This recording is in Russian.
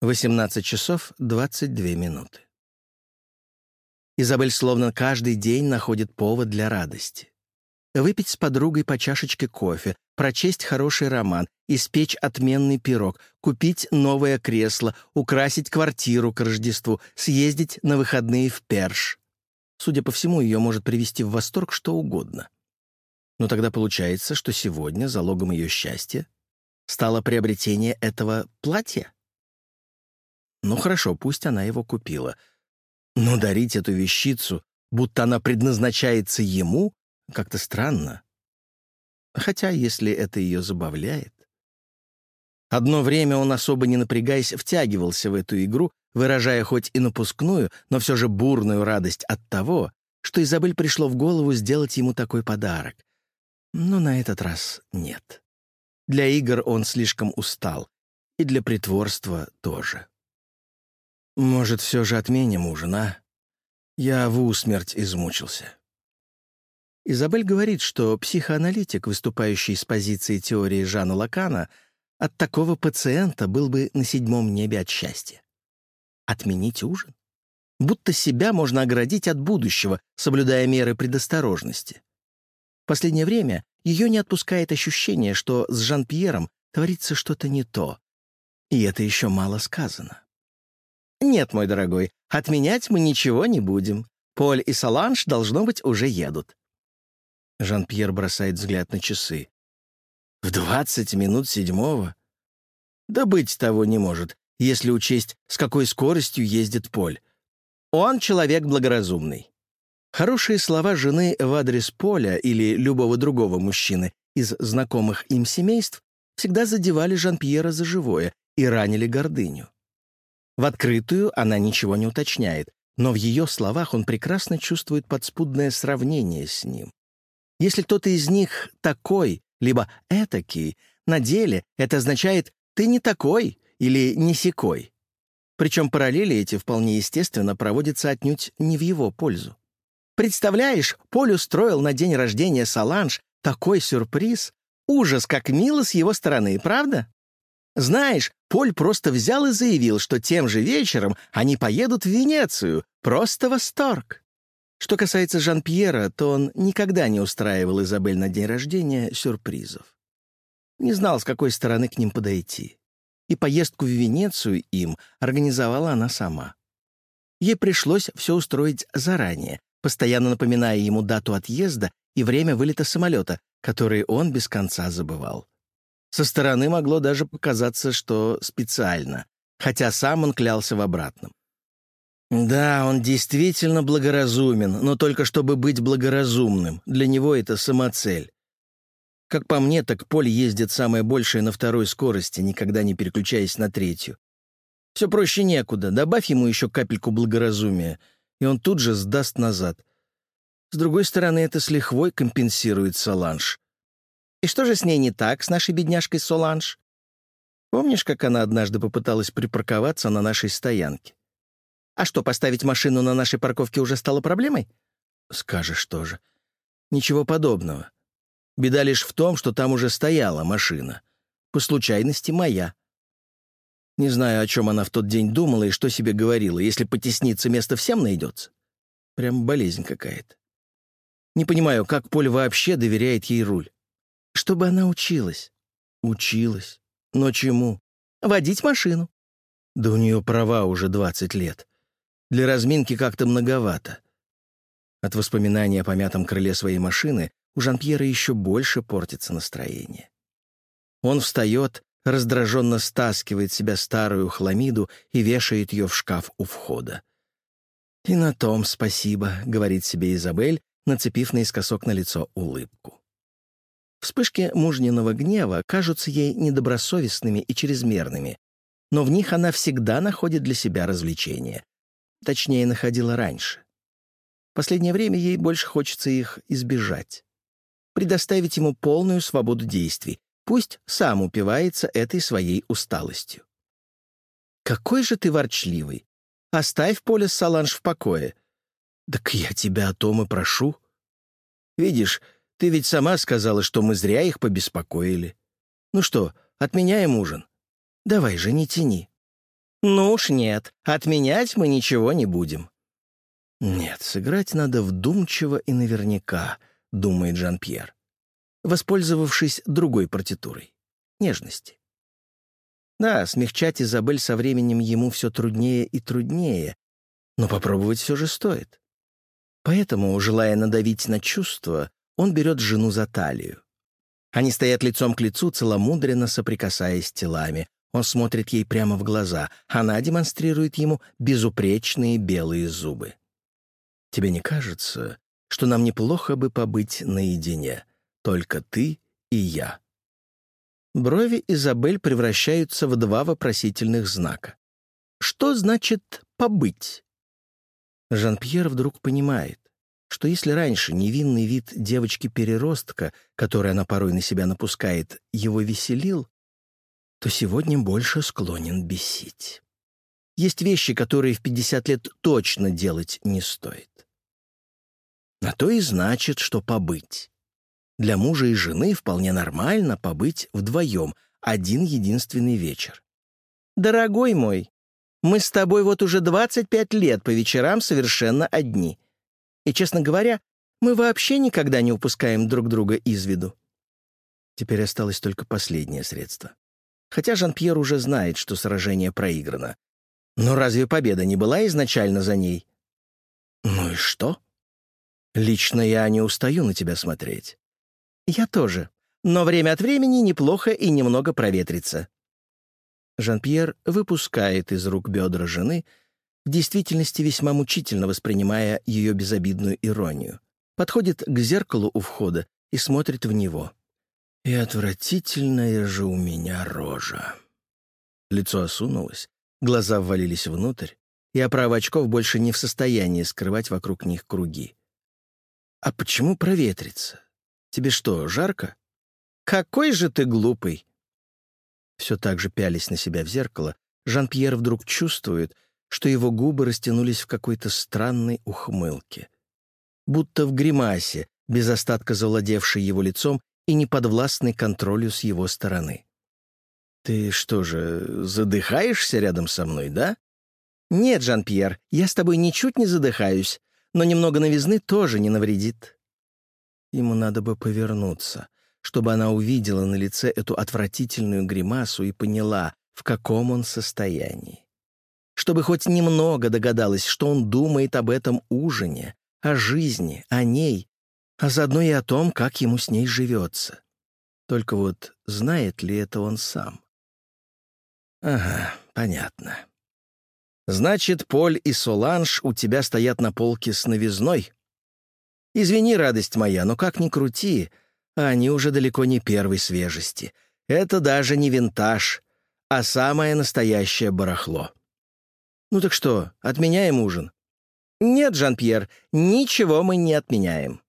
18 часов 22 минуты. Изабель словно каждый день находит повод для радости. Выпить с подругой по чашечке кофе, прочесть хороший роман, испечь отменный пирог, купить новое кресло, украсить квартиру к Рождеству, съездить на выходные в Перш. Судя по всему, ее может привести в восторг что угодно. Но тогда получается, что сегодня залогом ее счастья стало приобретение этого платья. Ну хорошо, пусть она его купила. Но дарить эту вещицу, будто она предназначается ему, как-то странно. Хотя, если это ее забавляет... Одно время он, особо не напрягаясь, втягивался в эту игру, выражая хоть и напускную, но все же бурную радость от того, что Изабель пришло в голову сделать ему такой подарок. Но на этот раз нет. Для игр он слишком устал, и для притворства тоже. Может, все же отменим ужин, а? Я в усмерть измучился. Изабель говорит, что психоаналитик, выступающий с позиции теории Жана Лакана, от такого пациента был бы на седьмом небе от счастья. Отменить ужин? Будто себя можно оградить от будущего, соблюдая меры предосторожности. В последнее время ее не отпускает ощущение, что с Жан-Пьером творится что-то не то. И это еще мало сказано. «Нет, мой дорогой, отменять мы ничего не будем. Поль и Саланж, должно быть, уже едут». Жан-Пьер бросает взгляд на часы. «В двадцать минут седьмого?» «Да быть того не может, если учесть, с какой скоростью ездит Поль. Он человек благоразумный». Хорошие слова жены в адрес Поля или любого другого мужчины из знакомых им семейств всегда задевали Жан-Пьера за живое и ранили гордыню. В открытую она ничего не уточняет, но в ее словах он прекрасно чувствует подспудное сравнение с ним. Если кто-то из них такой, либо этакий, на деле это означает «ты не такой» или «не сякой». Причем параллели эти вполне естественно проводятся отнюдь не в его пользу. Представляешь, Поль устроил на день рождения Саланж такой сюрприз. Ужас, как мило с его стороны, правда? Знаешь, Поль просто взял и заявил, что тем же вечером они поедут в Венецию. Просто восторг. Что касается Жан-Пьера, то он никогда не устраивал Изабель на день рождения сюрпризов. Не знал, с какой стороны к ним подойти. И поездку в Венецию им организовала она сама. Ей пришлось все устроить заранее, постоянно напоминая ему дату отъезда и время вылета самолета, который он без конца забывал. Со стороны могло даже показаться, что специально, хотя сам он клялся в обратном. Да, он действительно благоразумен, но только чтобы быть благоразумным. Для него это самоцель. Как по мне, так Поль ездит самое большее на второй скорости, никогда не переключаясь на третью. Все проще некуда. Добавь ему еще капельку благоразумия, и он тут же сдаст назад. С другой стороны, это с лихвой компенсирует Соланж. И что же с ней не так, с нашей бедняжкой Соланж? Помнишь, как она однажды попыталась припарковаться на нашей стоянке? А что, поставить машину на нашей парковке уже стало проблемой? Скажешь тоже. Ничего подобного. Беда лишь в том, что там уже стояла машина. По случайности моя. Не знаю, о чем она в тот день думала и что себе говорила. Если потесниться, место всем найдется. Прям болезнь какая-то. Не понимаю, как Поль вообще доверяет ей руль. Чтобы она училась. Училась. Но чему? Водить машину. Да у нее права уже 20 лет. Для разминки как-то многовато. От воспоминания о помятом крыле своей машины у Жан-Пьера еще больше портится настроение. Он встает, раздраженно стаскивает себя старую хламиду и вешает ее в шкаф у входа. «И на том спасибо», — говорит себе Изабель, нацепив наискосок на лицо улыбку. Вспышки мужниного гнева кажутся ей недобросовестными и чрезмерными, но в них она всегда находит для себя развлечения. Точнее, находила раньше. В последнее время ей больше хочется их избежать. Предоставить ему полную свободу действий, пусть сам упивается этой своей усталостью. «Какой же ты ворчливый! Оставь поле Саланж в покое!» «Так я тебя о том и прошу!» «Видишь, ты ведь сама сказала, что мы зря их побеспокоили. Ну что, отменяем ужин? Давай же, не тяни». «Ну уж нет, отменять мы ничего не будем». «Нет, сыграть надо вдумчиво и наверняка», — думает Жан-Пьер, воспользовавшись другой партитурой — нежности. Да, смягчать Изабель со временем ему все труднее и труднее, но попробовать все же стоит. Поэтому, желая надавить на чувства, он берет жену за талию. Они стоят лицом к лицу, целомудренно соприкасаясь телами. Он смотрит ей прямо в глаза. Она демонстрирует ему безупречные белые зубы. «Тебе не кажется, что нам неплохо бы побыть наедине? Только ты и я». Брови Изабель превращаются в два вопросительных знака. Что значит «побыть»? Жан-Пьер вдруг понимает, что если раньше невинный вид девочки-переростка, который она порой на себя напускает, его веселил, то сегодня больше склонен бесить. Есть вещи, которые в 50 лет точно делать не стоит. На то и значит, что побыть. Для мужа и жены вполне нормально побыть вдвоем один единственный вечер. «Дорогой мой, мы с тобой вот уже 25 лет по вечерам совершенно одни. И, честно говоря, мы вообще никогда не упускаем друг друга из виду». Теперь осталось только последнее средство. Хотя Жан-Пьер уже знает, что сражение проиграно. Но разве победа не была изначально за ней? Ну и что? Лично я не устаю на тебя смотреть. Я тоже. Но время от времени неплохо и немного проветриться. Жан-Пьер выпускает из рук бедра жены, в действительности весьма мучительно воспринимая ее безобидную иронию. Подходит к зеркалу у входа и смотрит в него. И отвратительная же у меня рожа. Лицо осунулось, глаза ввалились внутрь, и оправа очков больше не в состоянии скрывать вокруг них круги. «А почему проветрится? Тебе что, жарко?» «Какой же ты глупый!» Все так же пялись на себя в зеркало, Жан-Пьер вдруг чувствует, что его губы растянулись в какой-то странной ухмылке. Будто в гримасе, без остатка завладевшей его лицом и неподвластной контролю с его стороны. «Ты что же, задыхаешься рядом со мной, да?» «Нет, Жан-Пьер, я с тобой ничуть не задыхаюсь, но немного новизны тоже не навредит». Ему надо бы повернуться, чтобы она увидела на лице эту отвратительную гримасу и поняла, в каком он состоянии. Чтобы хоть немного догадалась, что он думает об этом ужине, о жизни, о ней, а заодно и о том, как ему с ней живется. Только вот знает ли это он сам? Ага, понятно. Значит, Поль и Соланж у тебя стоят на полке с новизной? Извини, радость моя, но как ни крути, они уже далеко не первой свежести. Это даже не винтаж, а самое настоящее барахло. Ну так что, отменяем ужин? Нет, Жан-Пьер, ничего мы не отменяем.